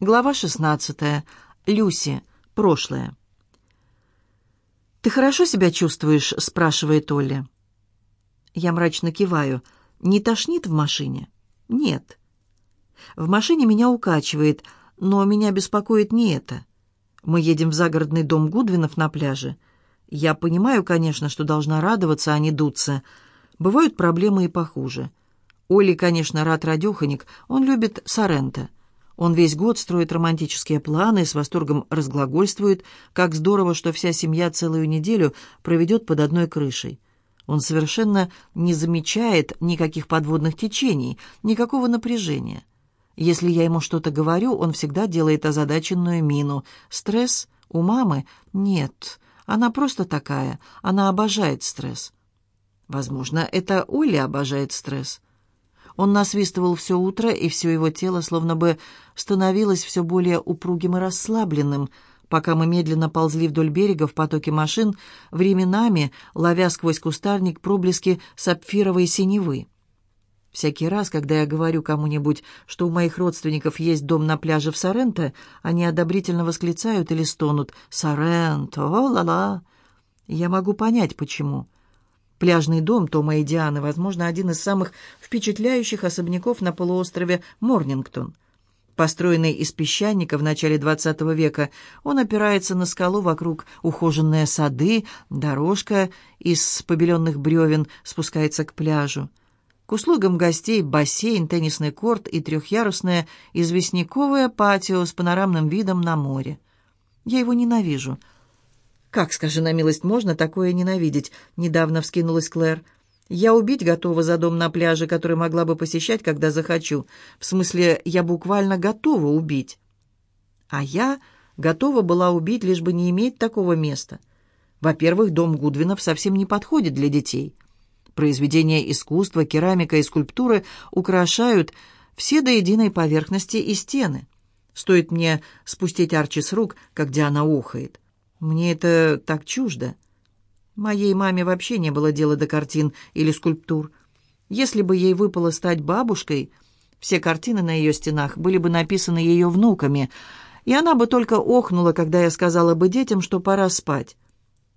Глава 16. Люси. Прошлое. «Ты хорошо себя чувствуешь?» — спрашивает Олли. Я мрачно киваю. «Не тошнит в машине?» «Нет». В машине меня укачивает, но меня беспокоит не это. Мы едем в загородный дом Гудвинов на пляже. Я понимаю, конечно, что должна радоваться, а не дуться. Бывают проблемы и похуже. Оли, конечно, рад радеханик, он любит Сорента. Он весь год строит романтические планы с восторгом разглагольствует, как здорово, что вся семья целую неделю проведет под одной крышей. Он совершенно не замечает никаких подводных течений, никакого напряжения. Если я ему что-то говорю, он всегда делает озадаченную мину. Стресс у мамы? Нет, она просто такая, она обожает стресс. Возможно, это Оля обожает стресс. Он насвистывал все утро, и все его тело словно бы становилось все более упругим и расслабленным. Пока мы медленно ползли вдоль берега в потоке машин, временами ловя сквозь кустарник проблески сапфировой синевы. Всякий раз, когда я говорю кому-нибудь, что у моих родственников есть дом на пляже в Соренто, они одобрительно восклицают или стонут «Соренто! О-ла-ла!» Я могу понять, почему. Пляжный дом Тома и Дианы, возможно, один из самых впечатляющих особняков на полуострове Морнингтон. Построенный из песчаника в начале XX века, он опирается на скалу вокруг ухоженные сады, дорожка из побеленных бревен спускается к пляжу. К услугам гостей бассейн, теннисный корт и трехъярусное известняковое патио с панорамным видом на море. Я его ненавижу — «Как, скажи на милость, можно такое ненавидеть?» — недавно вскинулась Клэр. «Я убить готова за дом на пляже, который могла бы посещать, когда захочу. В смысле, я буквально готова убить». «А я готова была убить, лишь бы не иметь такого места. Во-первых, дом Гудвинов совсем не подходит для детей. Произведения искусства, керамика и скульптуры украшают все до единой поверхности и стены. Стоит мне спустить Арчи с рук, как Диана ухает». Мне это так чуждо. Моей маме вообще не было дела до картин или скульптур. Если бы ей выпало стать бабушкой, все картины на ее стенах были бы написаны ее внуками, и она бы только охнула, когда я сказала бы детям, что пора спать.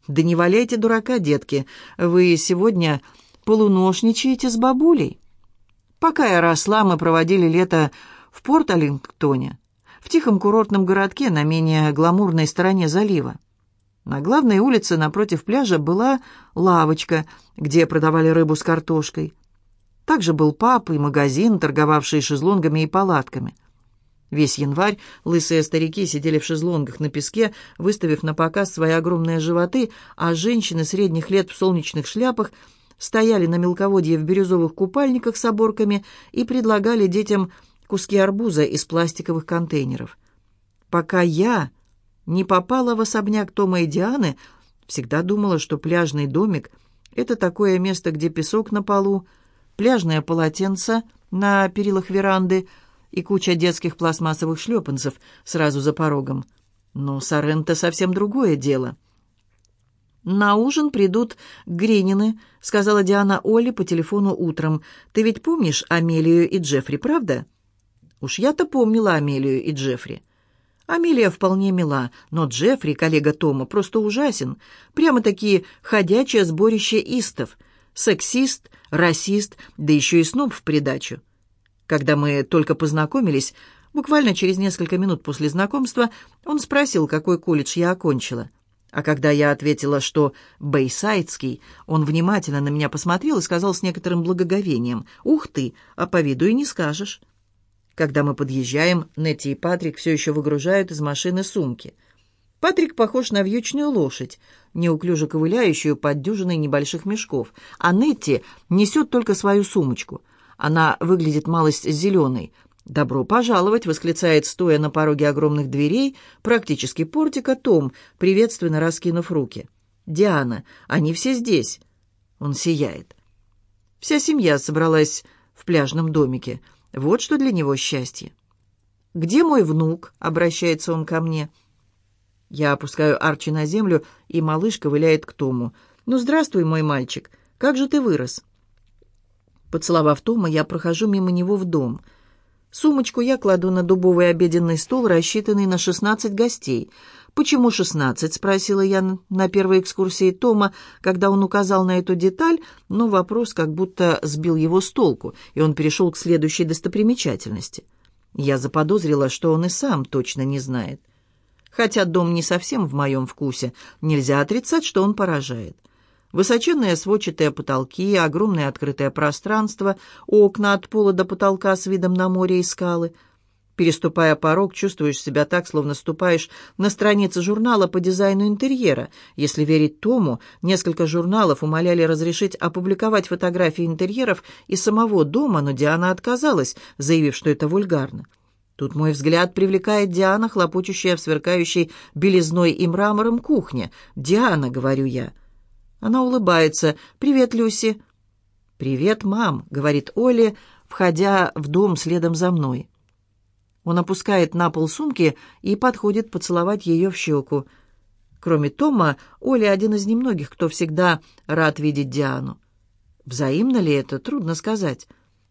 «Да не валяйте дурака, детки, вы сегодня полуношничаете с бабулей». Пока я росла, мы проводили лето в порт в тихом курортном городке на менее гламурной стороне залива. На главной улице напротив пляжа была лавочка, где продавали рыбу с картошкой. Также был паб и магазин, торговавший шезлонгами и палатками. Весь январь лысые старики сидели в шезлонгах на песке, выставив на показ свои огромные животы, а женщины средних лет в солнечных шляпах стояли на мелководье в бирюзовых купальниках с оборками и предлагали детям куски арбуза из пластиковых контейнеров. Пока я не попала в особняк Тома и Дианы, всегда думала, что пляжный домик — это такое место, где песок на полу, пляжное полотенце на перилах веранды и куча детских пластмассовых шлепанцев сразу за порогом. Но Соренто совсем другое дело. «На ужин придут Гренины», — сказала Диана Оле по телефону утром. «Ты ведь помнишь Амелию и Джеффри, правда?» «Уж я-то помнила Амелию и Джеффри». Амелия вполне мила, но Джеффри, коллега Тома, просто ужасен. Прямо-таки ходячее сборище истов. Сексист, расист, да еще и сноб в придачу. Когда мы только познакомились, буквально через несколько минут после знакомства, он спросил, какой колледж я окончила. А когда я ответила, что «бейсайдский», он внимательно на меня посмотрел и сказал с некоторым благоговением, «Ух ты, а по виду и не скажешь». Когда мы подъезжаем, Нетти и Патрик все еще выгружают из машины сумки. Патрик похож на вьючную лошадь, неуклюже ковыляющую под дюжиной небольших мешков, а Нетти несет только свою сумочку. Она выглядит малость зеленой. «Добро пожаловать!» — восклицает, стоя на пороге огромных дверей, практически портика, Том, приветственно раскинув руки. «Диана, они все здесь!» Он сияет. Вся семья собралась в пляжном домике — вот что для него счастье. «Где мой внук?» — обращается он ко мне. Я опускаю Арчи на землю, и малыш ковыляет к Тому. «Ну, здравствуй, мой мальчик. Как же ты вырос?» Поцеловав Тома, я прохожу мимо него в дом — Сумочку я кладу на дубовый обеденный стол, рассчитанный на 16 гостей. «Почему 16?» — спросила я на первой экскурсии Тома, когда он указал на эту деталь, но вопрос как будто сбил его с толку, и он перешел к следующей достопримечательности. Я заподозрила, что он и сам точно не знает. Хотя дом не совсем в моем вкусе, нельзя отрицать, что он поражает. Высоченные сводчатые потолки, огромное открытое пространство, окна от пола до потолка с видом на море и скалы. Переступая порог, чувствуешь себя так, словно ступаешь на странице журнала по дизайну интерьера. Если верить Тому, несколько журналов умоляли разрешить опубликовать фотографии интерьеров и самого дома, но Диана отказалась, заявив, что это вульгарно. Тут мой взгляд привлекает Диана, хлопочущая в сверкающей белизной и мрамором кухне. «Диана», — говорю я, — она улыбается. «Привет, Люси!» «Привет, мам!» — говорит Оли, входя в дом следом за мной. Он опускает на пол сумки и подходит поцеловать ее в щеку. Кроме Тома, Оля один из немногих, кто всегда рад видеть Диану. Взаимно ли это, трудно сказать.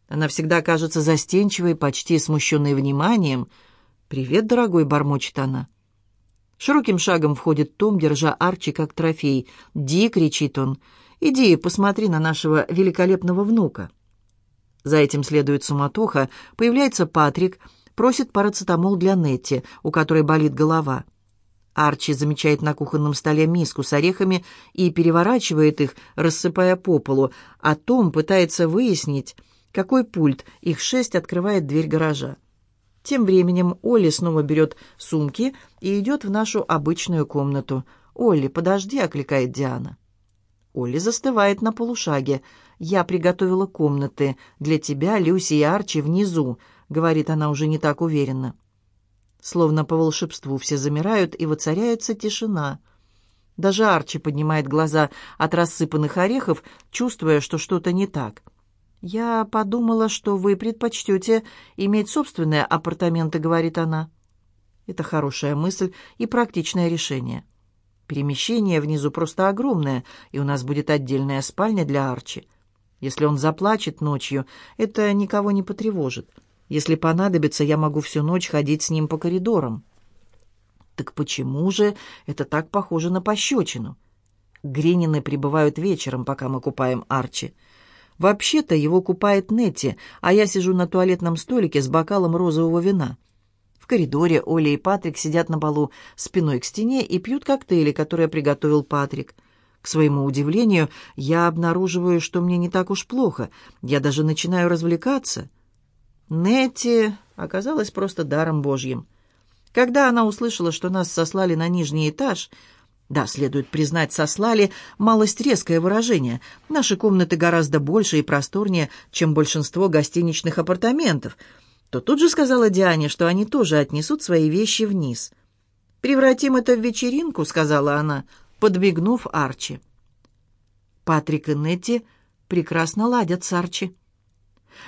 Она всегда кажется застенчивой, почти смущенной вниманием. «Привет, дорогой», — бормочет она. Широким шагом входит Том, держа Арчи как трофей. «Ди!» — кричит он. «Иди, посмотри на нашего великолепного внука». За этим следует суматоха. Появляется Патрик, просит парацетамол для Нетти, у которой болит голова. Арчи замечает на кухонном столе миску с орехами и переворачивает их, рассыпая по полу, а Том пытается выяснить, какой пульт, их шесть, открывает дверь гаража. Тем временем Олли снова берет сумки и идет в нашу обычную комнату. «Олли, подожди!» — окликает Диана. Олли застывает на полушаге. «Я приготовила комнаты для тебя, Люси и Арчи внизу», — говорит она уже не так уверенно. Словно по волшебству все замирают, и воцаряется тишина. Даже Арчи поднимает глаза от рассыпанных орехов, чувствуя, что что-то не так. «Я подумала, что вы предпочтете иметь собственные апартаменты», — говорит она. Это хорошая мысль и практичное решение. Перемещение внизу просто огромное, и у нас будет отдельная спальня для Арчи. Если он заплачет ночью, это никого не потревожит. Если понадобится, я могу всю ночь ходить с ним по коридорам. Так почему же это так похоже на пощечину? Гринины прибывают вечером, пока мы купаем Арчи. Вообще-то его купает Нетти, а я сижу на туалетном столике с бокалом розового вина. В коридоре Оля и Патрик сидят на полу спиной к стене и пьют коктейли, которые приготовил Патрик. К своему удивлению, я обнаруживаю, что мне не так уж плохо. Я даже начинаю развлекаться. Нетти оказалась просто даром божьим. Когда она услышала, что нас сослали на нижний этаж – да, следует признать, сослали малость резкое выражение. Наши комнаты гораздо больше и просторнее, чем большинство гостиничных апартаментов. То тут же сказала Диане, что они тоже отнесут свои вещи вниз. «Превратим это в вечеринку», — сказала она, подмигнув Арчи. Патрик и Нетти прекрасно ладят с Арчи.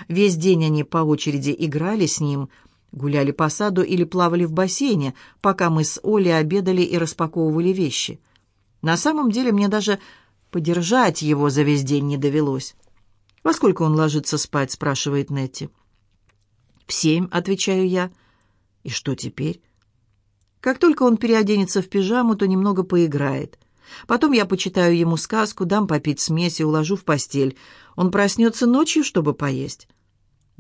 Весь день они по очереди играли с ним — Гуляли по саду или плавали в бассейне, пока мы с Олей обедали и распаковывали вещи. На самом деле мне даже подержать его за весь день не довелось. «Во сколько он ложится спать?» — спрашивает Нетти. «В семь», — отвечаю я. «И что теперь?» Как только он переоденется в пижаму, то немного поиграет. Потом я почитаю ему сказку, дам попить смесь и уложу в постель. Он проснется ночью, чтобы поесть.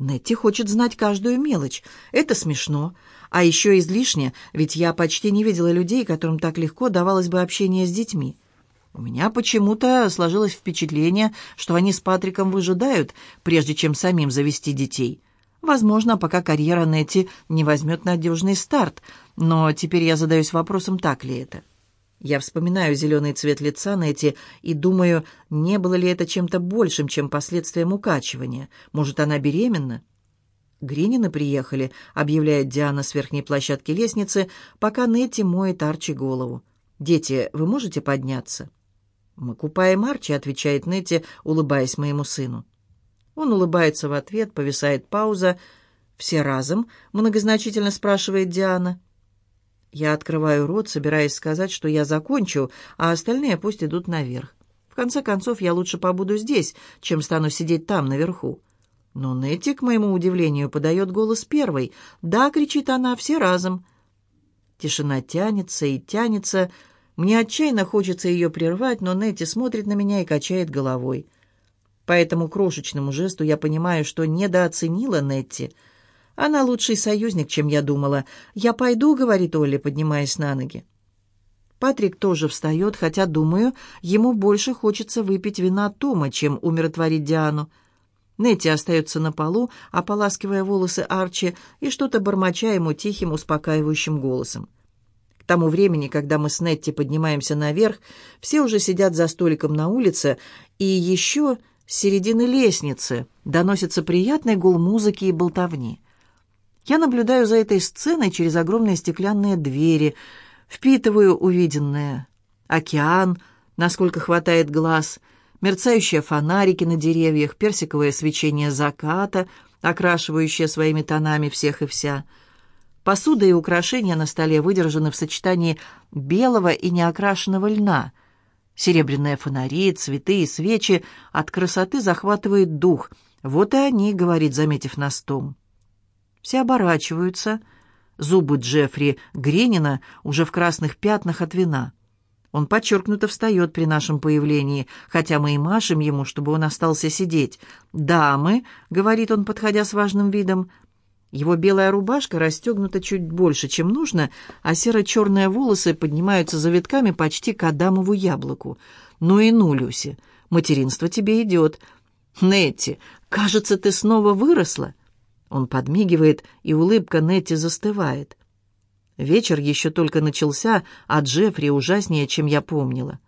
Нетти хочет знать каждую мелочь. Это смешно. А еще излишне, ведь я почти не видела людей, которым так легко давалось бы общение с детьми. У меня почему-то сложилось впечатление, что они с Патриком выжидают, прежде чем самим завести детей. Возможно, пока карьера Нетти не возьмет надежный старт, но теперь я задаюсь вопросом, так ли это. Я вспоминаю зеленый цвет лица Нэти и думаю, не было ли это чем-то большим, чем последствием укачивания. Может, она беременна? Гринины приехали, объявляет Диана с верхней площадки лестницы, пока Нэти моет Арчи голову. «Дети, вы можете подняться?» «Мы купаем Арчи», — отвечает Нэти, улыбаясь моему сыну. Он улыбается в ответ, повисает пауза. «Все разом?» — многозначительно спрашивает Диана. Я открываю рот, собираясь сказать, что я закончу, а остальные пусть идут наверх. В конце концов, я лучше побуду здесь, чем стану сидеть там, наверху. Но Нетти, к моему удивлению, подает голос первой. «Да!» — кричит она, — «все разом!» Тишина тянется и тянется. Мне отчаянно хочется ее прервать, но Нетти смотрит на меня и качает головой. По этому крошечному жесту я понимаю, что недооценила Нетти — она лучший союзник, чем я думала. Я пойду, говорит Оля, поднимаясь на ноги. Патрик тоже встает, хотя, думаю, ему больше хочется выпить вина Тома, чем умиротворить Диану. Нетти остается на полу, ополаскивая волосы Арчи и что-то бормоча ему тихим, успокаивающим голосом. К тому времени, когда мы с Нетти поднимаемся наверх, все уже сидят за столиком на улице, и еще с середины лестницы доносится приятный гул музыки и болтовни — я наблюдаю за этой сценой через огромные стеклянные двери, впитываю увиденное. Океан, насколько хватает глаз, мерцающие фонарики на деревьях, персиковое свечение заката, окрашивающее своими тонами всех и вся. Посуда и украшения на столе выдержаны в сочетании белого и неокрашенного льна. Серебряные фонари, цветы и свечи от красоты захватывает дух. Вот и они, говорит, заметив нас Том. Все оборачиваются. Зубы Джеффри Гренина уже в красных пятнах от вина. Он подчеркнуто встает при нашем появлении, хотя мы и машем ему, чтобы он остался сидеть. «Дамы», — говорит он, подходя с важным видом, — Его белая рубашка расстегнута чуть больше, чем нужно, а серо-черные волосы поднимаются завитками почти к Адамову яблоку. «Ну и ну, Люси, материнство тебе идет. Нетти, кажется, ты снова выросла. Он подмигивает, и улыбка Нетти застывает. Вечер еще только начался, а Джеффри ужаснее, чем я помнила.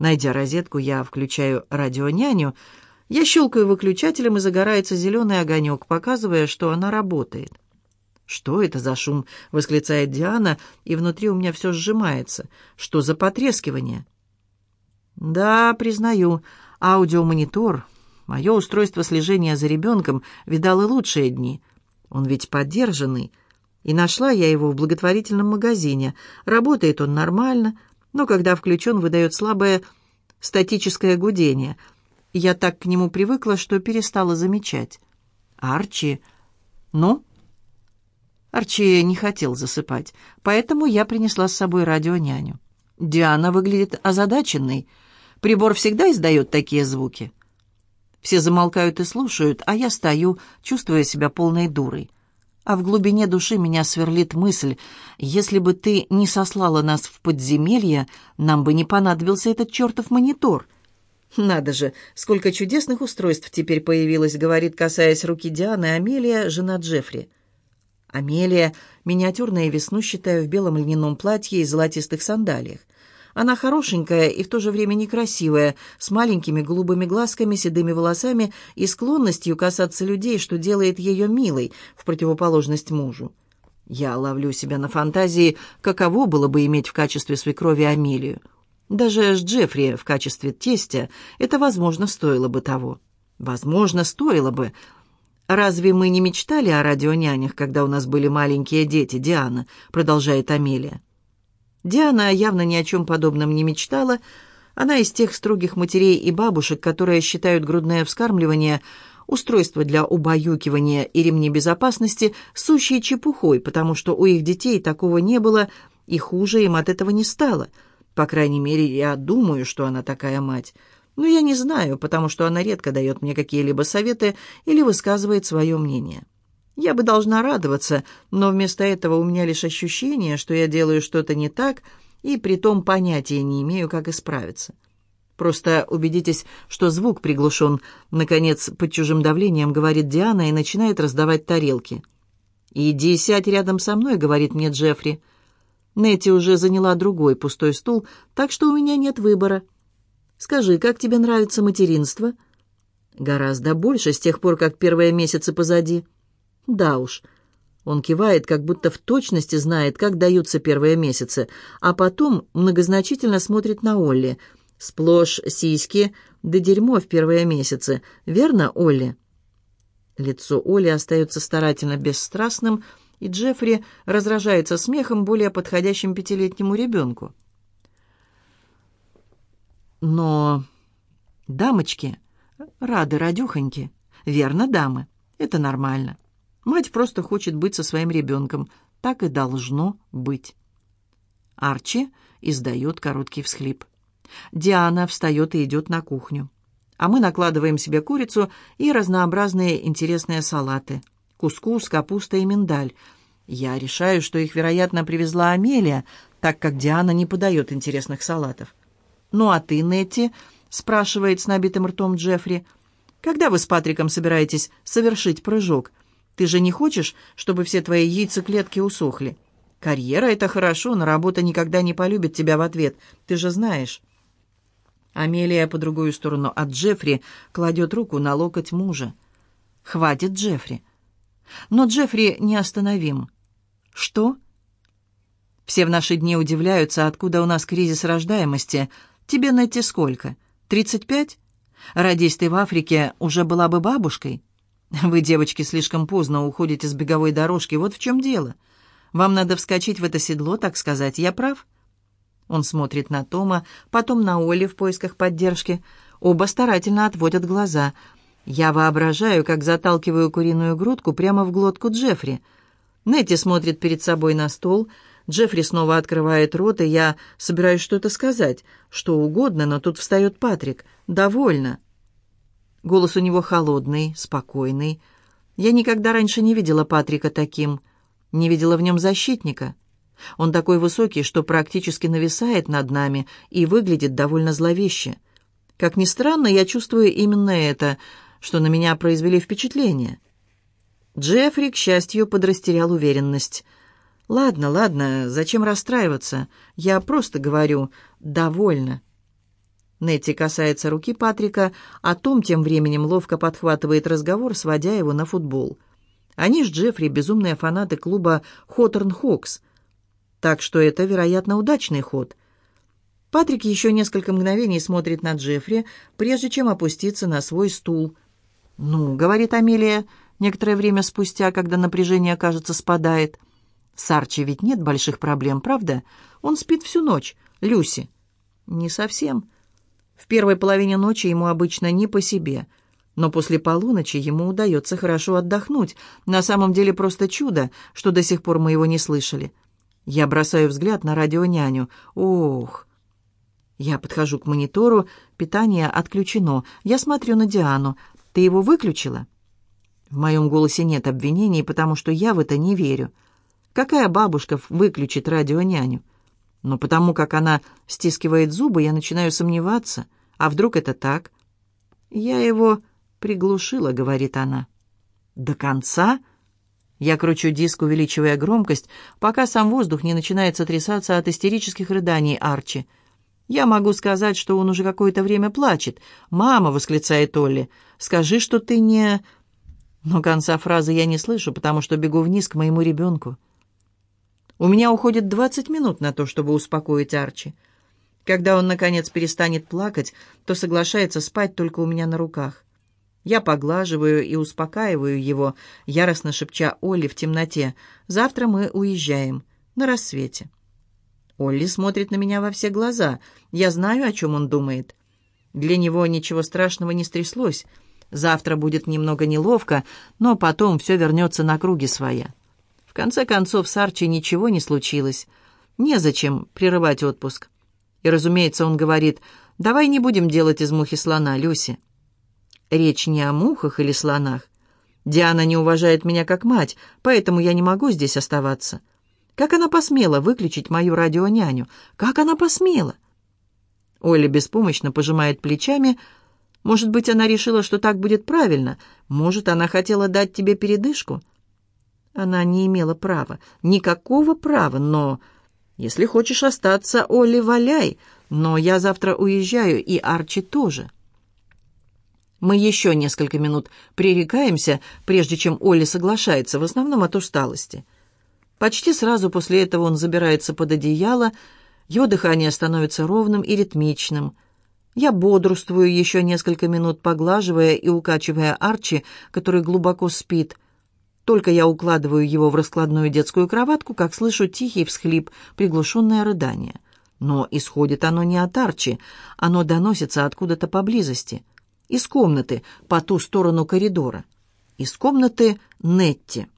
Найдя розетку, я включаю радионяню. Я щелкаю выключателем, и загорается зеленый огонек, показывая, что она работает. «Что это за шум?» — восклицает Диана, и внутри у меня все сжимается. «Что за потрескивание?» «Да, признаю, аудиомонитор Мое устройство слежения за ребенком видало лучшие дни. Он ведь поддержанный. И нашла я его в благотворительном магазине. Работает он нормально, но когда включен, выдает слабое статическое гудение. Я так к нему привыкла, что перестала замечать. «Арчи...» «Ну?» Арчи не хотел засыпать, поэтому я принесла с собой радионяню. Диана выглядит озадаченной. Прибор всегда издает такие звуки. Все замолкают и слушают, а я стою, чувствуя себя полной дурой. А в глубине души меня сверлит мысль, если бы ты не сослала нас в подземелье, нам бы не понадобился этот чертов монитор. «Надо же, сколько чудесных устройств теперь появилось», — говорит, касаясь руки Дианы, Амелия, жена Джеффри. Амелия, миниатюрная веснущатая в белом льняном платье и золотистых сандалиях. Она хорошенькая и в то же время некрасивая, с маленькими голубыми глазками, седыми волосами и склонностью касаться людей, что делает ее милой, в противоположность мужу. Я ловлю себя на фантазии, каково было бы иметь в качестве свекрови Амелию. Даже с Джеффри в качестве тестя это, возможно, стоило бы того. Возможно, стоило бы. Разве мы не мечтали о радионянях, когда у нас были маленькие дети, Диана, продолжает Амелия. Диана явно ни о чем подобном не мечтала. Она из тех строгих матерей и бабушек, которые считают грудное вскармливание, устройство для убаюкивания и ремни безопасности сущей чепухой, потому что у их детей такого не было, и хуже им от этого не стало. По крайней мере, я думаю, что она такая мать. Но я не знаю, потому что она редко дает мне какие-либо советы или высказывает свое мнение. Я бы должна радоваться, но вместо этого у меня лишь ощущение, что я делаю что-то не так, и при том понятия не имею, как исправиться. Просто убедитесь, что звук приглушен. Наконец, под чужим давлением, говорит Диана и начинает раздавать тарелки. «Иди сядь рядом со мной», — говорит мне Джеффри. Нетти уже заняла другой пустой стул, так что у меня нет выбора. «Скажи, как тебе нравится материнство?» «Гораздо больше с тех пор, как первые месяцы позади». Да уж. Он кивает, как будто в точности знает, как даются первые месяцы, а потом многозначительно смотрит на Олли. Сплошь сиськи, да дерьмо в первые месяцы. Верно, Олли? Лицо Оли остается старательно бесстрастным, и Джеффри разражается смехом, более подходящим пятилетнему ребенку. Но дамочки рады радюхоньки. Верно, дамы. Это нормально. Мать просто хочет быть со своим ребенком. Так и должно быть. Арчи издает короткий всхлип. Диана встает и идет на кухню. А мы накладываем себе курицу и разнообразные интересные салаты. Кускус, капуста и миндаль. Я решаю, что их, вероятно, привезла Амелия, так как Диана не подает интересных салатов. «Ну а ты, Нетти?» — спрашивает с набитым ртом Джеффри. «Когда вы с Патриком собираетесь совершить прыжок?» Ты же не хочешь, чтобы все твои яйцеклетки усохли? Карьера — это хорошо, но работа никогда не полюбит тебя в ответ. Ты же знаешь». Амелия по другую сторону от Джеффри кладет руку на локоть мужа. «Хватит, Джеффри». Но Джеффри неостановим. «Что?» «Все в наши дни удивляются, откуда у нас кризис рождаемости. Тебе, найти сколько? Тридцать пять? Родись ты в Африке, уже была бы бабушкой». Вы, девочки, слишком поздно уходите с беговой дорожки, вот в чем дело. Вам надо вскочить в это седло, так сказать, я прав?» Он смотрит на Тома, потом на Оли в поисках поддержки. Оба старательно отводят глаза. Я воображаю, как заталкиваю куриную грудку прямо в глотку Джеффри. Нетти смотрит перед собой на стол. Джеффри снова открывает рот, и я собираюсь что-то сказать. Что угодно, но тут встает Патрик. «Довольно. Голос у него холодный, спокойный. Я никогда раньше не видела Патрика таким. Не видела в нем защитника. Он такой высокий, что практически нависает над нами и выглядит довольно зловеще. Как ни странно, я чувствую именно это, что на меня произвели впечатление. Джеффри, к счастью, подрастерял уверенность. «Ладно, ладно, зачем расстраиваться? Я просто говорю «довольно». Нетти касается руки Патрика, а Том тем временем ловко подхватывает разговор, сводя его на футбол. Они с Джеффри безумные фанаты клуба «Хоторн Хокс», так что это, вероятно, удачный ход. Патрик еще несколько мгновений смотрит на Джеффри, прежде чем опуститься на свой стул. «Ну», — говорит Амелия, некоторое время спустя, когда напряжение, кажется, спадает. «С Арчи ведь нет больших проблем, правда? Он спит всю ночь. Люси». «Не совсем. В первой половине ночи ему обычно не по себе, но после полуночи ему удается хорошо отдохнуть. На самом деле просто чудо, что до сих пор мы его не слышали. Я бросаю взгляд на радионяню. Ох! Я подхожу к монитору, питание отключено. Я смотрю на Диану. Ты его выключила? В моем голосе нет обвинений, потому что я в это не верю. Какая бабушка выключит радионяню? Но потому как она стискивает зубы, я начинаю сомневаться. А вдруг это так? «Я его приглушила», — говорит она. «До конца?» Я кручу диск, увеличивая громкость, пока сам воздух не начинает сотрясаться от истерических рыданий Арчи. «Я могу сказать, что он уже какое-то время плачет. Мама!» — восклицает Олли. «Скажи, что ты не...» Но конца фразы я не слышу, потому что бегу вниз к моему ребенку. У меня уходит 20 минут на то, чтобы успокоить Арчи. Когда он, наконец, перестанет плакать, то соглашается спать только у меня на руках. Я поглаживаю и успокаиваю его, яростно шепча Олли в темноте. «Завтра мы уезжаем. На рассвете». Олли смотрит на меня во все глаза. Я знаю, о чем он думает. Для него ничего страшного не стряслось. Завтра будет немного неловко, но потом все вернется на круги своя. В конце концов, с Арчи ничего не случилось. Незачем прерывать отпуск. И, разумеется, он говорит, «Давай не будем делать из мухи слона, Люси». Речь не о мухах или слонах. Диана не уважает меня как мать, поэтому я не могу здесь оставаться. Как она посмела выключить мою радионяню? Как она посмела? Оля беспомощно пожимает плечами. Может быть, она решила, что так будет правильно. Может, она хотела дать тебе передышку. Она не имела права, никакого права, но... «Если хочешь остаться, Оли, валяй, но я завтра уезжаю, и Арчи тоже». Мы еще несколько минут пререкаемся, прежде чем Оли соглашается, в основном от усталости. Почти сразу после этого он забирается под одеяло, его дыхание становится ровным и ритмичным. Я бодрствую еще несколько минут, поглаживая и укачивая Арчи, который глубоко спит – только я укладываю его в раскладную детскую кроватку, как слышу тихий всхлип, приглушенное рыдание. Но исходит оно не от Арчи, оно доносится откуда-то поблизости. Из комнаты, по ту сторону коридора. Из комнаты Нетти.